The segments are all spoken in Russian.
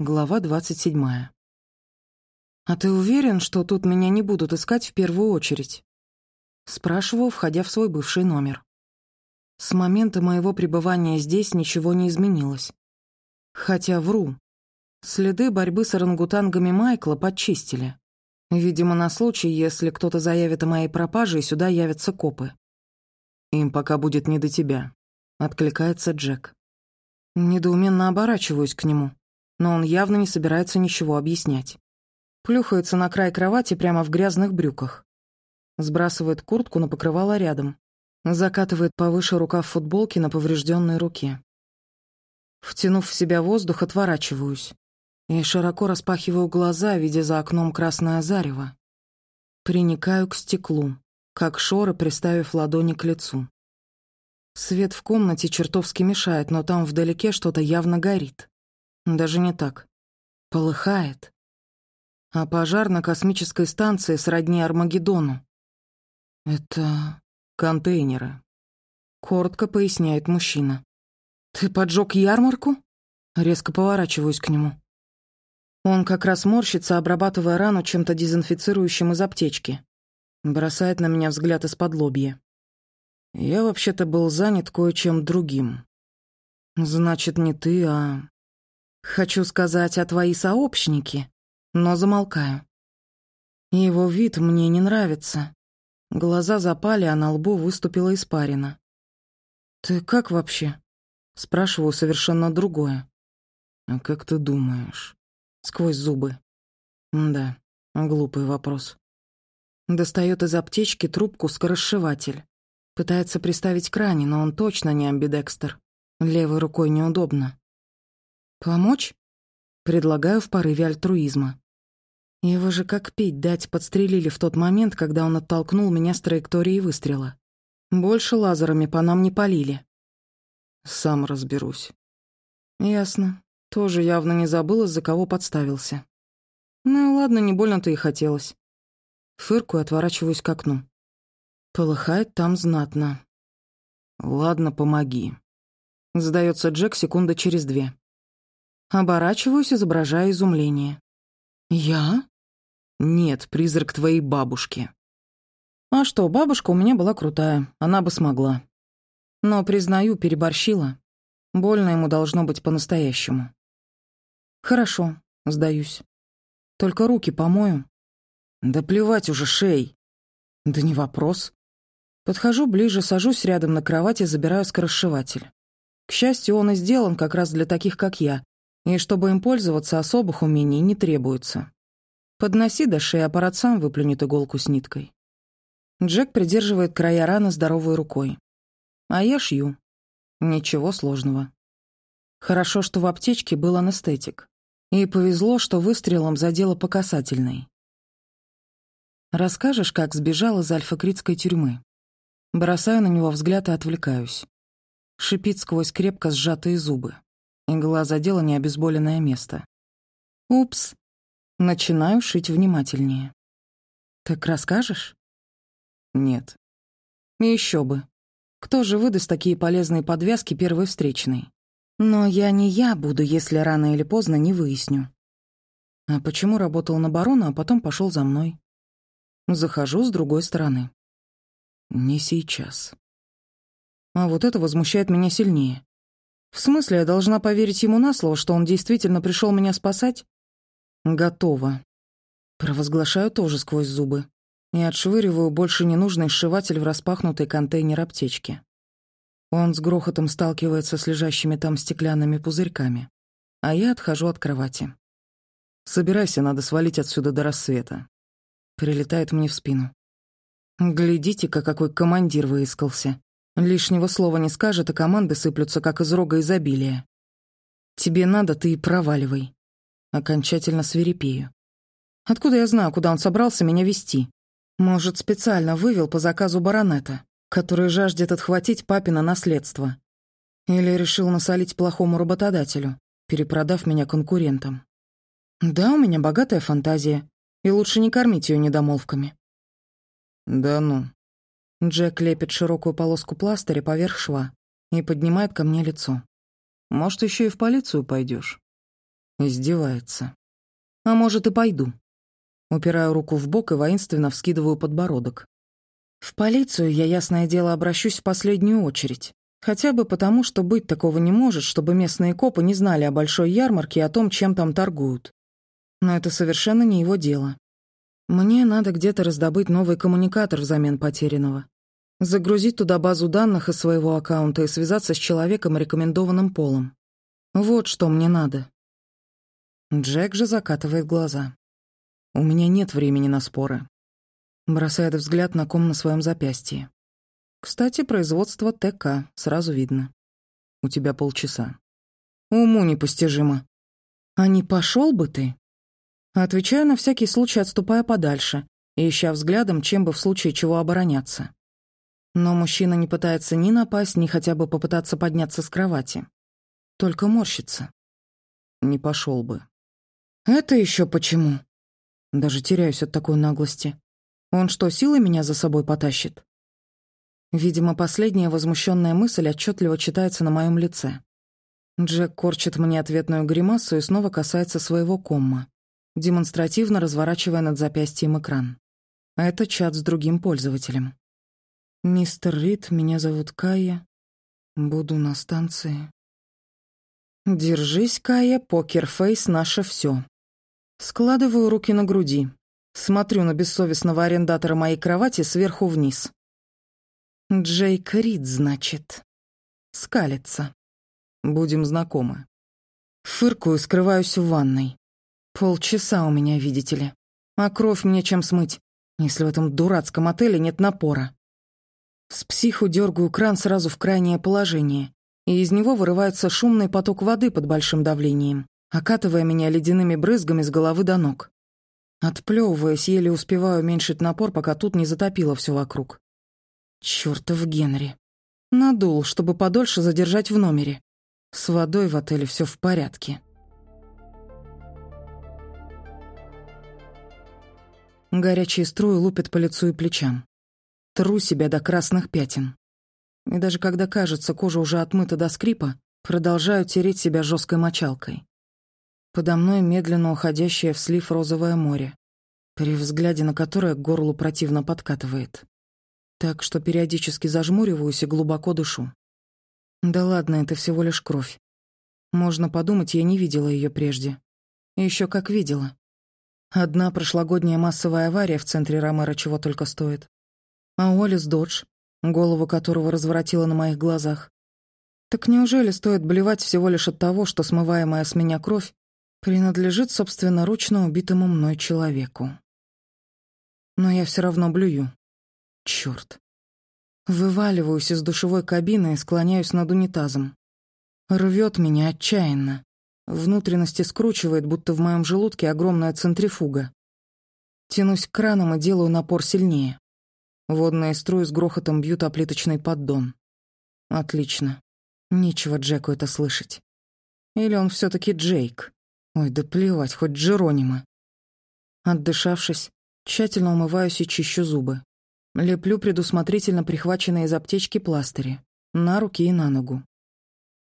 Глава двадцать седьмая. «А ты уверен, что тут меня не будут искать в первую очередь?» Спрашиваю, входя в свой бывший номер. С момента моего пребывания здесь ничего не изменилось. Хотя вру. Следы борьбы с орангутангами Майкла подчистили. Видимо, на случай, если кто-то заявит о моей пропаже, и сюда явятся копы. «Им пока будет не до тебя», — откликается Джек. Недоуменно оборачиваюсь к нему но он явно не собирается ничего объяснять. Плюхается на край кровати прямо в грязных брюках. Сбрасывает куртку на покрывало рядом. Закатывает повыше рукав футболки на поврежденной руке. Втянув в себя воздух, отворачиваюсь. И широко распахиваю глаза, видя за окном красное зарево. Приникаю к стеклу, как шоры, приставив ладони к лицу. Свет в комнате чертовски мешает, но там вдалеке что-то явно горит. Даже не так. Полыхает. А пожар на космической станции сродни Армагеддону. Это контейнеры. Коротко поясняет мужчина. Ты поджег ярмарку? Резко поворачиваюсь к нему. Он как раз морщится, обрабатывая рану чем-то дезинфицирующим из аптечки. Бросает на меня взгляд из-под лобья. Я вообще-то был занят кое-чем другим. Значит, не ты, а Хочу сказать о твои сообщники, но замолкаю. Его вид мне не нравится. Глаза запали, а на лбу выступила испарина. «Ты как вообще?» Спрашиваю совершенно другое. «А как ты думаешь?» Сквозь зубы. Да, глупый вопрос. Достает из аптечки трубку скоросшиватель. Пытается приставить к ране, но он точно не амбидекстер. Левой рукой неудобно. «Помочь?» Предлагаю в порыве альтруизма. Его же как пить дать подстрелили в тот момент, когда он оттолкнул меня с траектории выстрела. Больше лазерами по нам не полили. Сам разберусь. Ясно. Тоже явно не забыл, из-за кого подставился. Ну и ладно, не больно-то и хотелось. Фыркую, отворачиваюсь к окну. Полыхает там знатно. Ладно, помоги. Сдается Джек секунда через две. Оборачиваюсь, изображая изумление. «Я?» «Нет, призрак твоей бабушки». «А что, бабушка у меня была крутая, она бы смогла. Но, признаю, переборщила. Больно ему должно быть по-настоящему». «Хорошо, сдаюсь. Только руки помою». «Да плевать уже, шей!» «Да не вопрос». Подхожу ближе, сажусь рядом на кровати, забираю скоросшиватель. К счастью, он и сделан как раз для таких, как я, и чтобы им пользоваться, особых умений не требуется. Подноси до шеи, аппарат сам выплюнет иголку с ниткой. Джек придерживает края раны здоровой рукой. А я шью. Ничего сложного. Хорошо, что в аптечке был анестетик. И повезло, что выстрелом задело по касательной. Расскажешь, как сбежал из альфа-критской тюрьмы? Бросаю на него взгляд и отвлекаюсь. Шипит сквозь крепко сжатые зубы. Игла задела необезболенное место. «Упс!» Начинаю шить внимательнее. «Так расскажешь?» «Нет». Еще бы. Кто же выдаст такие полезные подвязки первой встречной? Но я не я буду, если рано или поздно не выясню. А почему работал на барона, а потом пошел за мной? Захожу с другой стороны. Не сейчас. А вот это возмущает меня сильнее. В смысле, я должна поверить ему на слово, что он действительно пришел меня спасать? Готово. Провозглашаю тоже сквозь зубы. И отшвыриваю больше ненужный сшиватель в распахнутый контейнер аптечки. Он с грохотом сталкивается с лежащими там стеклянными пузырьками. А я отхожу от кровати. «Собирайся, надо свалить отсюда до рассвета». Прилетает мне в спину. «Глядите-ка, какой командир выискался. Лишнего слова не скажет, а команды сыплются, как из рога изобилия. «Тебе надо, ты и проваливай». Окончательно свирепею. Откуда я знаю, куда он собрался меня вести? Может, специально вывел по заказу баронета, который жаждет отхватить папина наследство. Или решил насолить плохому работодателю, перепродав меня конкурентам. Да, у меня богатая фантазия, и лучше не кормить ее недомолвками. Да ну, Джек лепит широкую полоску пластыря поверх шва и поднимает ко мне лицо. «Может, еще и в полицию пойдешь? Издевается. А может, и пойду. Упираю руку в бок и воинственно вскидываю подбородок. В полицию я, ясное дело, обращусь в последнюю очередь. Хотя бы потому, что быть такого не может, чтобы местные копы не знали о большой ярмарке и о том, чем там торгуют. Но это совершенно не его дело. Мне надо где-то раздобыть новый коммуникатор взамен потерянного. Загрузить туда базу данных из своего аккаунта и связаться с человеком, рекомендованным полом. Вот что мне надо. Джек же закатывает глаза. У меня нет времени на споры. Бросает взгляд на ком на своем запястье. Кстати, производство ТК, сразу видно. У тебя полчаса. Уму непостижимо. А не пошел бы ты? Отвечаю на всякий случай, отступая подальше и ища взглядом, чем бы в случае чего обороняться. Но мужчина не пытается ни напасть, ни хотя бы попытаться подняться с кровати. Только морщится. Не пошел бы. Это еще почему? Даже теряюсь от такой наглости. Он что, силой меня за собой потащит? Видимо, последняя возмущенная мысль отчетливо читается на моем лице. Джек корчит мне ответную гримасу и снова касается своего комма, демонстративно разворачивая над запястьем экран. Это чат с другим пользователем. «Мистер Рид, меня зовут Кая. Буду на станции». «Держись, Кая, покерфейс — наше все. Складываю руки на груди. Смотрю на бессовестного арендатора моей кровати сверху вниз. Джейк Рид, значит. Скалится. Будем знакомы. Фыркую, скрываюсь в ванной. Полчаса у меня, видите ли. А кровь мне чем смыть, если в этом дурацком отеле нет напора. С психу дергаю кран сразу в крайнее положение, и из него вырывается шумный поток воды под большим давлением окатывая меня ледяными брызгами с головы до ног. Отплевываясь, еле успеваю уменьшить напор, пока тут не затопило все вокруг. Чёртов Генри. Надул, чтобы подольше задержать в номере. С водой в отеле все в порядке. Горячие струи лупят по лицу и плечам. Тру себя до красных пятен. И даже когда кажется, кожа уже отмыта до скрипа, продолжаю тереть себя жесткой мочалкой. Подо мной медленно уходящее в слив розовое море, при взгляде на которое к горлу противно подкатывает. Так что периодически зажмуриваюсь и глубоко дышу. Да ладно, это всего лишь кровь. Можно подумать, я не видела ее прежде. Еще как видела. Одна прошлогодняя массовая авария в центре Ромера чего только стоит. А Уоллес Додж, голову которого разворотила на моих глазах. Так неужели стоит блевать всего лишь от того, что смываемая с меня кровь принадлежит собственноручно убитому мной человеку. Но я все равно блюю. Черт. Вываливаюсь из душевой кабины и склоняюсь над унитазом. Рвет меня отчаянно. Внутренности скручивает, будто в моем желудке огромная центрифуга. Тянусь к кранам и делаю напор сильнее. Водные струи с грохотом бьют о плиточный поддон. Отлично. Нечего Джеку это слышать. Или он все таки Джейк? Ой, да плевать, хоть Джеронима. Отдышавшись, тщательно умываюсь и чищу зубы. Леплю предусмотрительно прихваченные из аптечки пластыри. На руки и на ногу.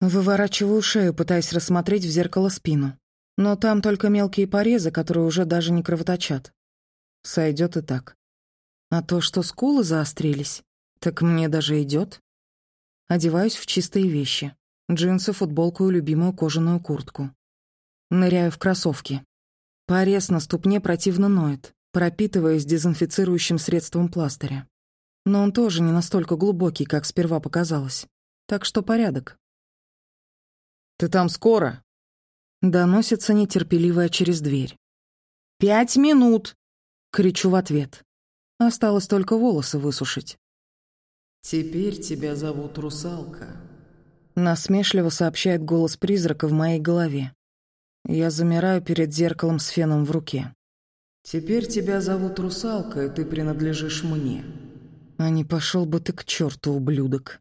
Выворачиваю шею, пытаясь рассмотреть в зеркало спину. Но там только мелкие порезы, которые уже даже не кровоточат. Сойдет и так. А то, что скулы заострились, так мне даже идет. Одеваюсь в чистые вещи. Джинсы, футболку и любимую кожаную куртку. Ныряю в кроссовки. Порез на ступне противно ноет, пропитываясь дезинфицирующим средством пластыря. Но он тоже не настолько глубокий, как сперва показалось. Так что порядок. «Ты там скоро?» Доносится нетерпеливая через дверь. «Пять минут!» — кричу в ответ. Осталось только волосы высушить. «Теперь тебя зовут Русалка», — насмешливо сообщает голос призрака в моей голове. Я замираю перед зеркалом с феном в руке. «Теперь тебя зовут Русалка, и ты принадлежишь мне». А не пошел бы ты к черту, ублюдок.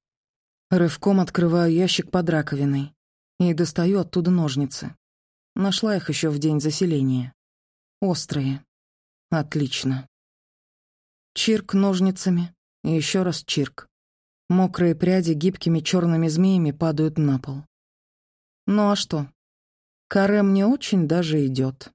Рывком открываю ящик под раковиной и достаю оттуда ножницы. Нашла их еще в день заселения. Острые. Отлично. Чирк ножницами и еще раз чирк. Мокрые пряди гибкими черными змеями падают на пол. Ну а что? Каре мне очень даже идет.